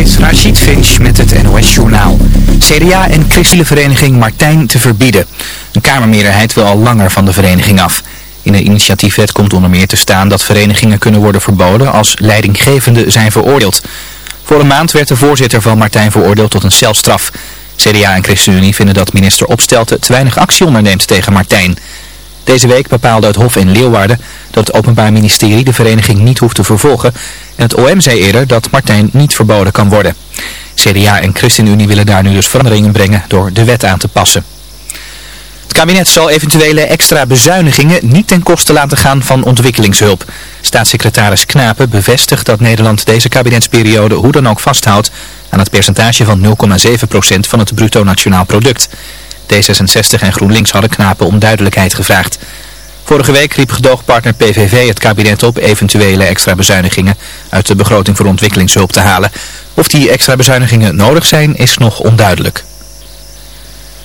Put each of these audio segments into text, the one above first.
is Rachid Finch met het NOS-journaal. CDA en christelijke vereniging Martijn te verbieden. Een kamermeerderheid wil al langer van de vereniging af. In de initiatiefwet komt onder meer te staan dat verenigingen kunnen worden verboden als leidinggevenden zijn veroordeeld. Voor een maand werd de voorzitter van Martijn veroordeeld tot een celstraf. CDA en ChristenUnie vinden dat minister Opstelten te weinig actie onderneemt tegen Martijn. Deze week bepaalde het Hof in Leeuwarden dat het Openbaar Ministerie de vereniging niet hoeft te vervolgen. En het OM zei eerder dat Martijn niet verboden kan worden. CDA en ChristenUnie willen daar nu dus veranderingen brengen door de wet aan te passen. Het kabinet zal eventuele extra bezuinigingen niet ten koste laten gaan van ontwikkelingshulp. Staatssecretaris Knapen bevestigt dat Nederland deze kabinetsperiode hoe dan ook vasthoudt aan het percentage van 0,7% van het bruto nationaal product. D66 en GroenLinks hadden Knapen om duidelijkheid gevraagd. Vorige week riep gedoogpartner PVV het kabinet op eventuele extra bezuinigingen uit de begroting voor ontwikkelingshulp te halen. Of die extra bezuinigingen nodig zijn is nog onduidelijk.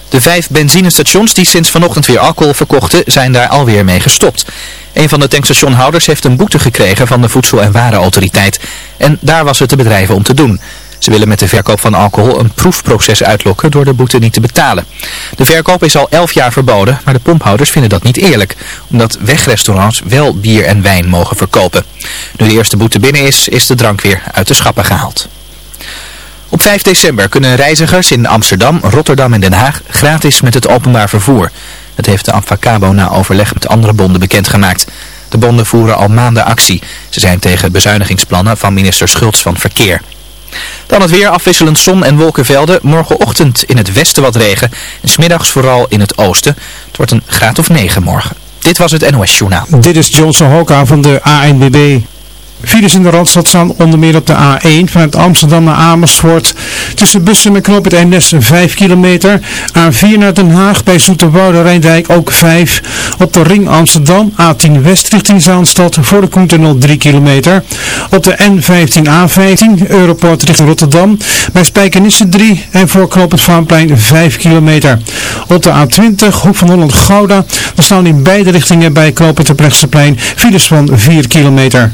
De vijf benzinestations die sinds vanochtend weer alcohol verkochten zijn daar alweer mee gestopt. Een van de tankstationhouders heeft een boete gekregen van de Voedsel- en Warenautoriteit. En daar was het de bedrijven om te doen. Ze willen met de verkoop van alcohol een proefproces uitlokken door de boete niet te betalen. De verkoop is al 11 jaar verboden, maar de pomphouders vinden dat niet eerlijk. Omdat wegrestaurants wel bier en wijn mogen verkopen. Nu de eerste boete binnen is, is de drank weer uit de schappen gehaald. Op 5 december kunnen reizigers in Amsterdam, Rotterdam en Den Haag gratis met het openbaar vervoer. Dat heeft de Amfacabo na overleg met andere bonden bekendgemaakt. De bonden voeren al maanden actie. Ze zijn tegen bezuinigingsplannen van minister Schultz van Verkeer. Dan het weer afwisselend zon en wolkenvelden. Morgenochtend in het westen wat regen. En smiddags vooral in het oosten. Het wordt een graad of 9 morgen. Dit was het NOS Journaal. Dit is Johnson Hoka van de ANBB. Files in de Randstad staan onder meer op de A1 vanuit Amsterdam naar Amersfoort. Tussen Bussen en Knoop het Eemnes 5 kilometer. A4 naar Den Haag bij Zoeterwoude Rijndijk ook 5. Op de ring Amsterdam A10 West richting Zaanstad voor de Koentunnel 3 kilometer. Op de N15 A15 Europort richting Rotterdam bij Spijkenisse 3 en voor Knoop het Vaanplein 5 kilometer. Op de A20 Hoek van Holland Gouda. Er staan in beide richtingen bij Knoop het Plein files van 4 kilometer.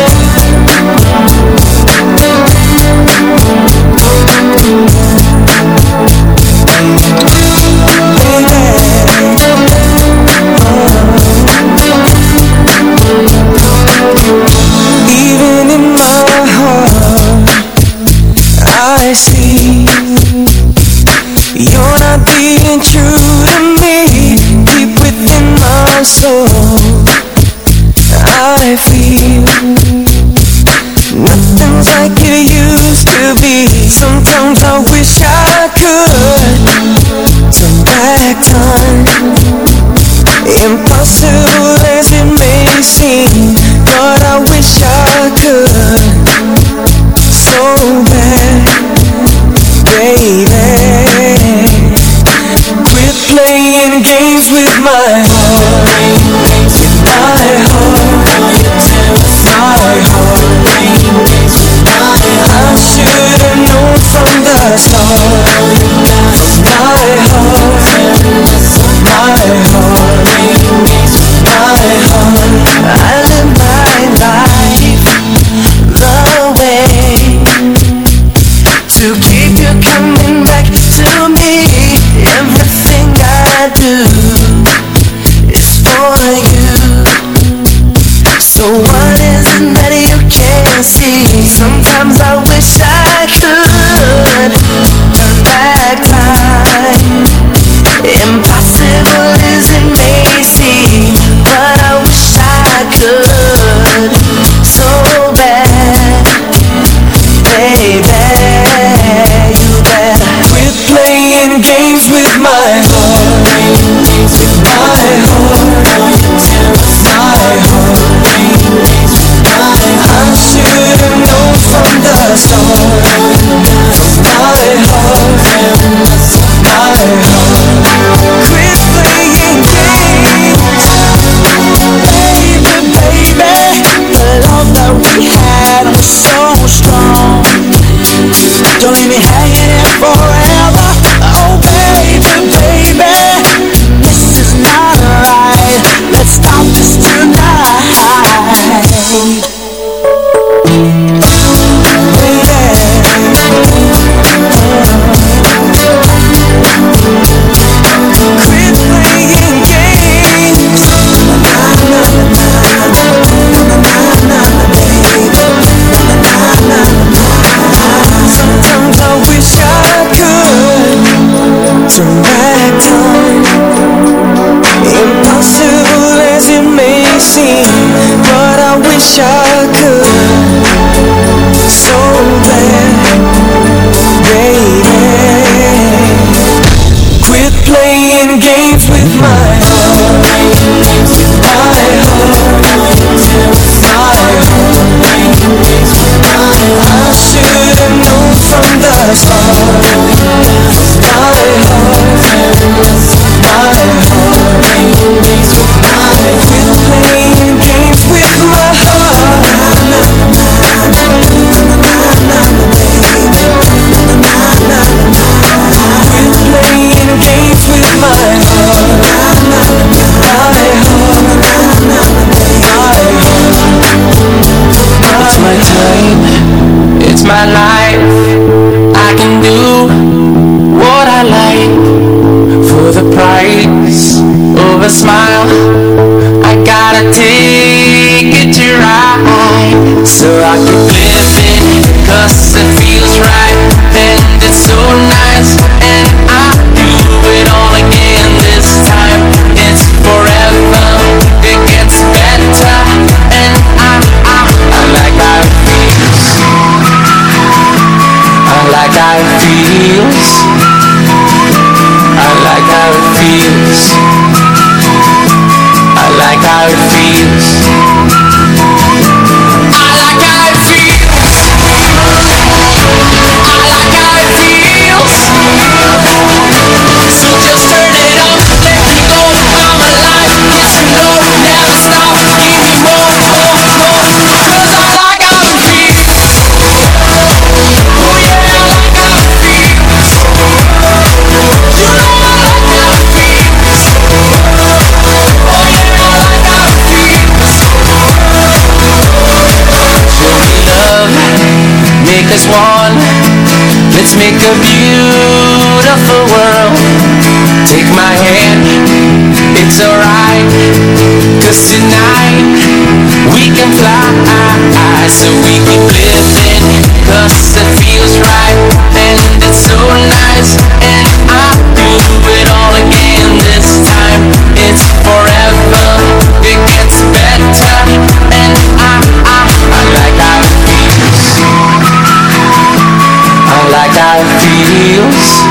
I see Deus.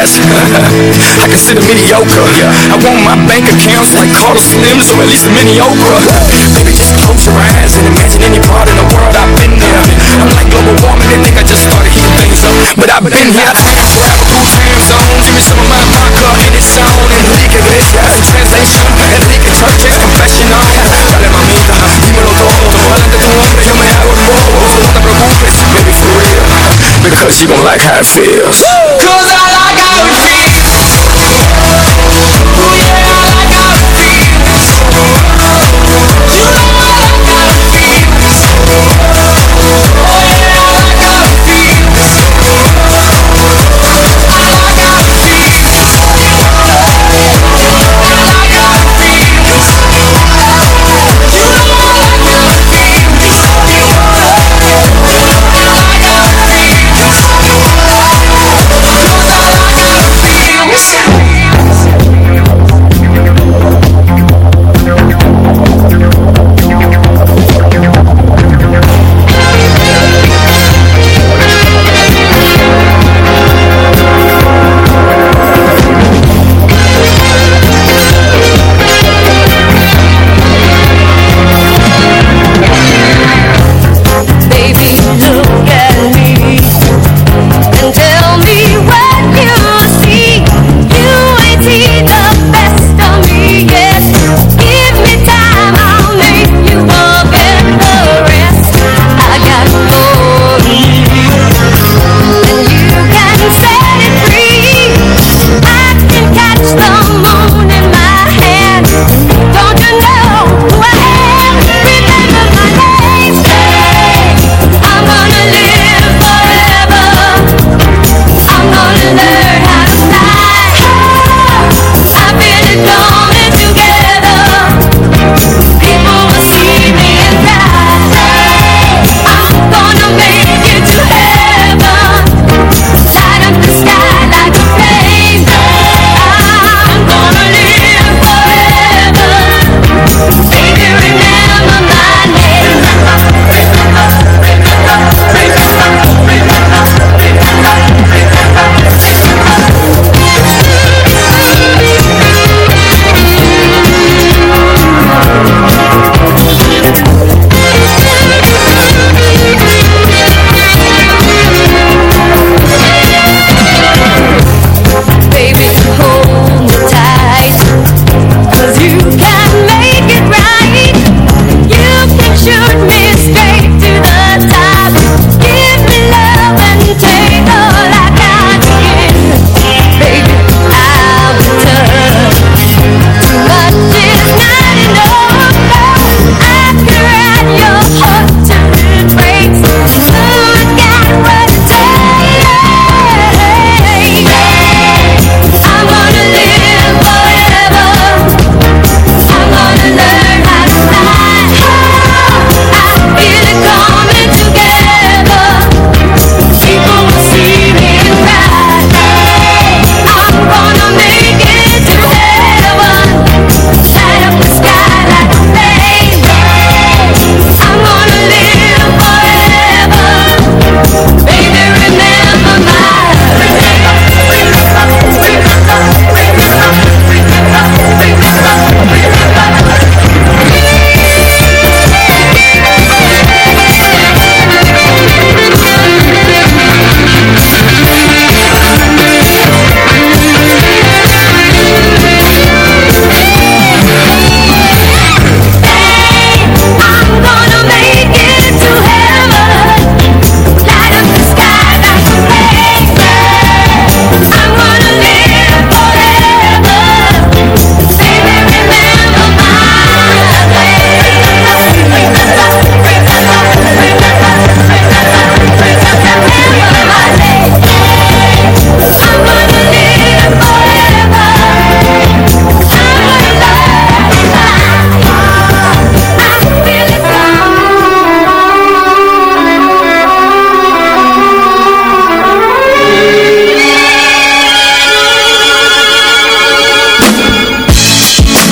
I consider mediocre. Yeah. I want my bank accounts like Carlos Slims or at least a mini Oprah. Baby, just close your eyes and imagine any part of the world I've been there. I'm like global warming, they think I just started heating things up. But I've been here. Through time zones, give me some of my vodka and it's on. Enrique Iglesias, in translation, Enrique Churches, confessional. Dale mamita, dímelo todo. Adelante tu hombre, Because you gon' like how it feels. Cause I like how it feels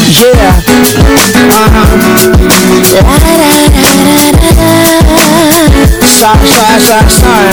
yeah. Uh-huh. Sorry, sorry, sorry, sorry.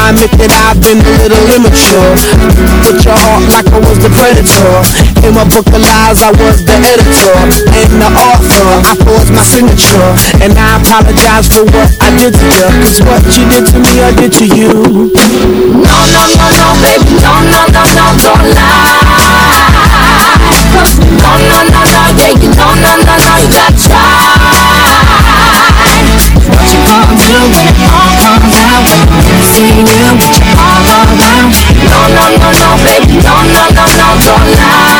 I admit that I've been a little immature. Put your heart like I was the predator. In my book of lies, I was the editor and the author. I forged my signature, and I apologize for what I did to you. Cause what you did to me, I did to you. No, no, no, no, baby, no, no, no, no, don't lie. No, no, no, no, yeah, you know, no, no, no, you gotta try. What you gonna do when it all comes out? See you with around. No, no, no, no, baby, no, no, no, no, don't lie.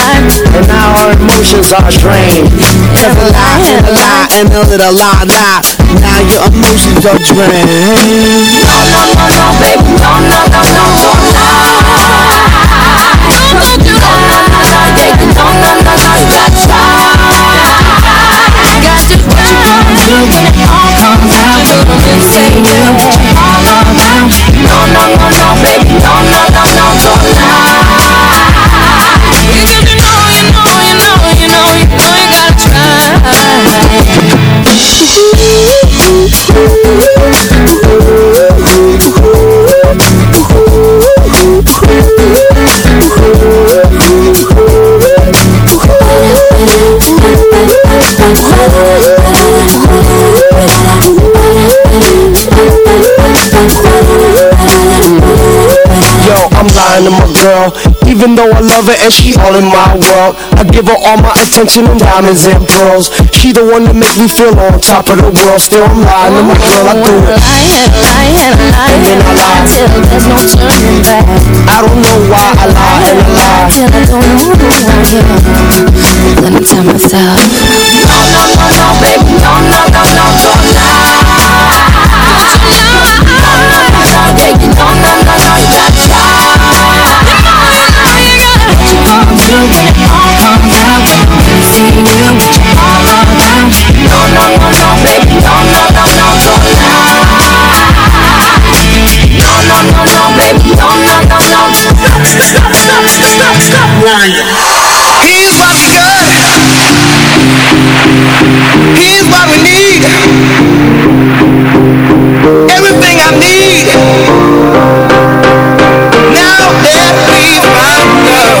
lie. and now our emotions are drained Cause a lie and a lie and a little lie lie Now your emotions are drained lying to my girl Even though I love her and she all in my world I give her all my attention and diamonds and pearls She the one that make me feel on top of the world Still I'm lying to my girl, I do it lie and lie and lie And then I lie till there's no turning back. I don't know why I lie and I lie Till I don't know who I am. Let me tell myself. No, no, no, no, baby, no, no, no, no, don't lie. Don't lie. No, no, no, no, yeah, you know, no, no, you gonna when it all comes out? When see you all around. No, no, no, no, baby, no, no, no, no, don't lie. No, no, no, no, baby, no, no, no, no. Stop, stop, stop, stop, stop lying. Here's what we got. Here's what we need. Everything I need. Now that we found love.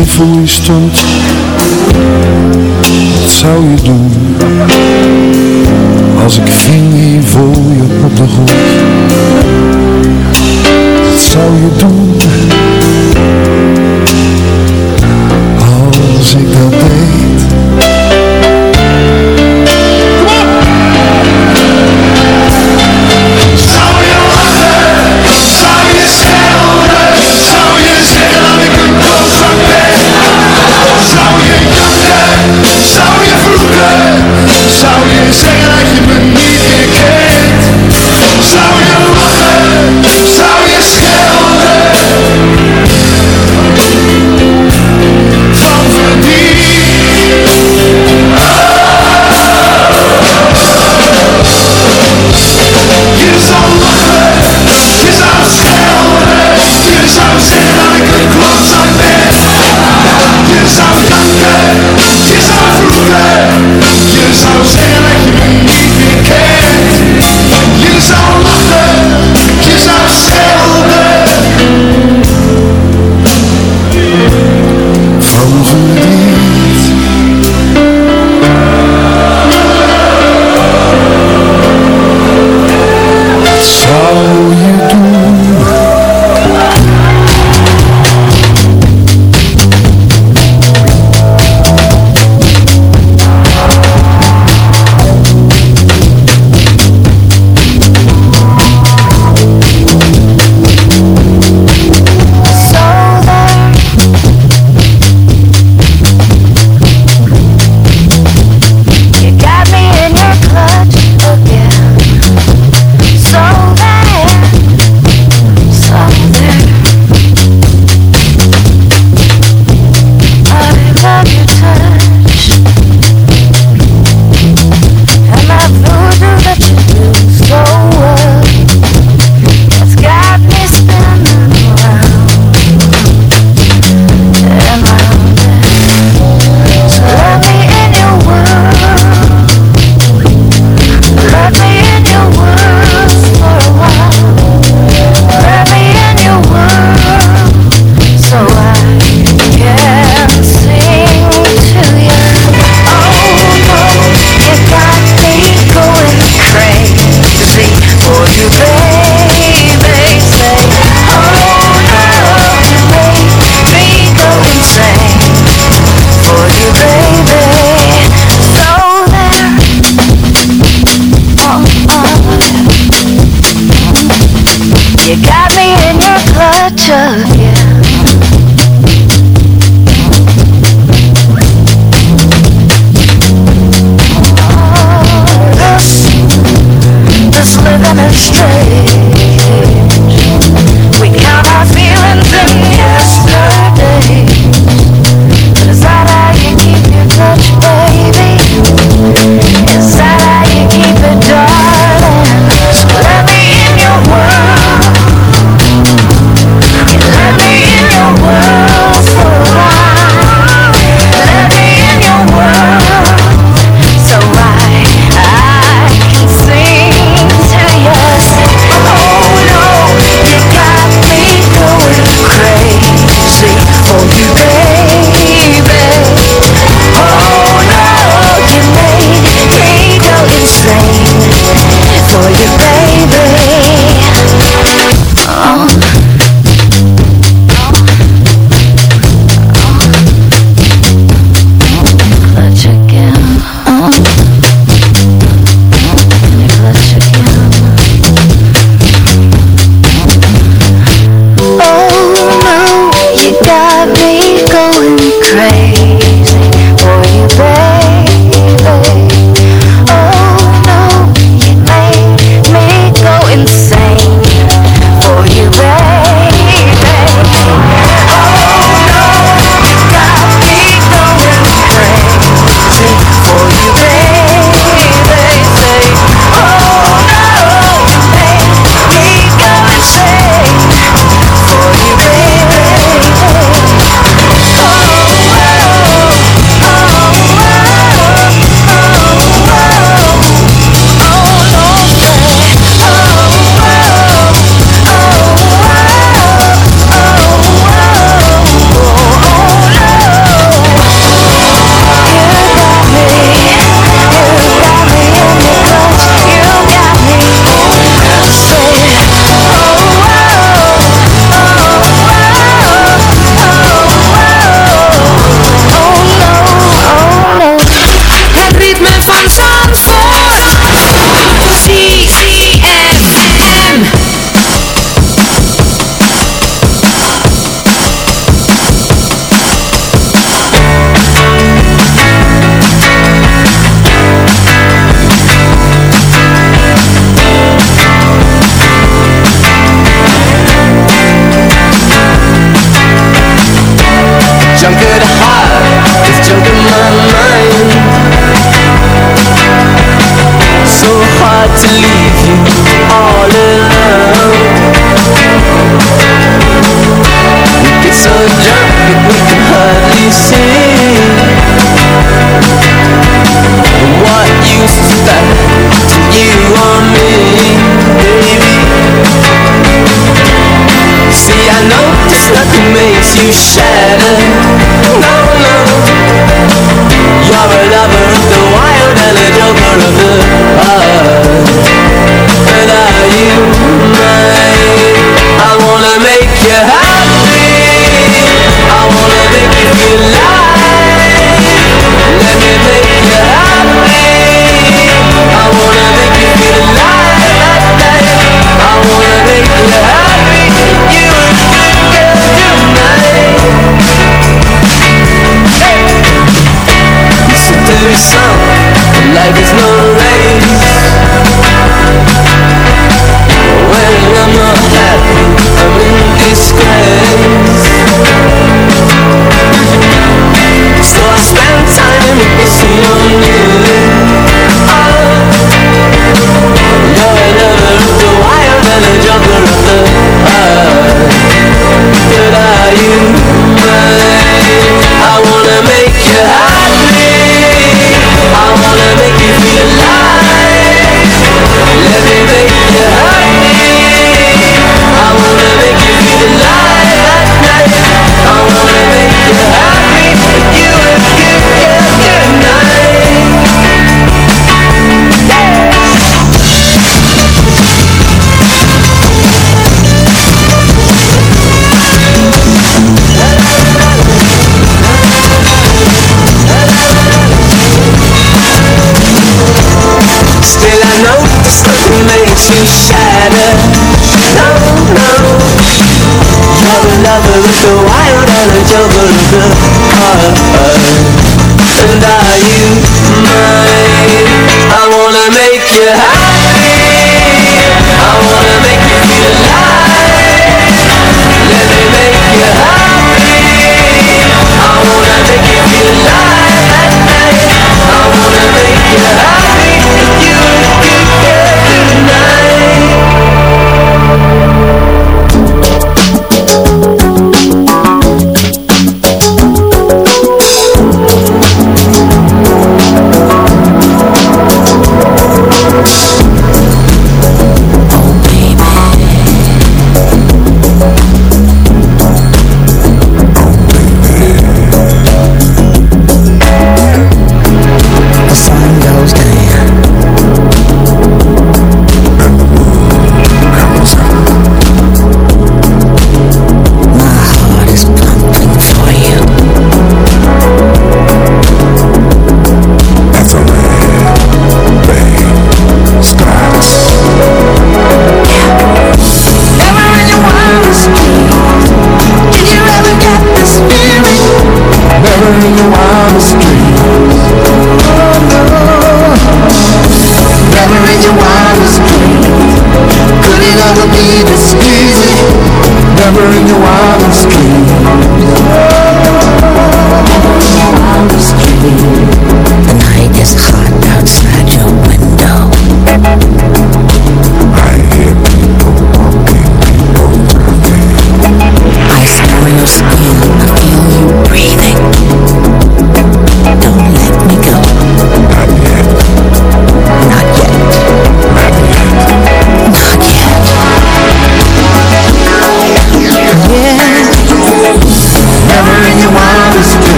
ik voor je stond Wat zou je doen Als ik vier.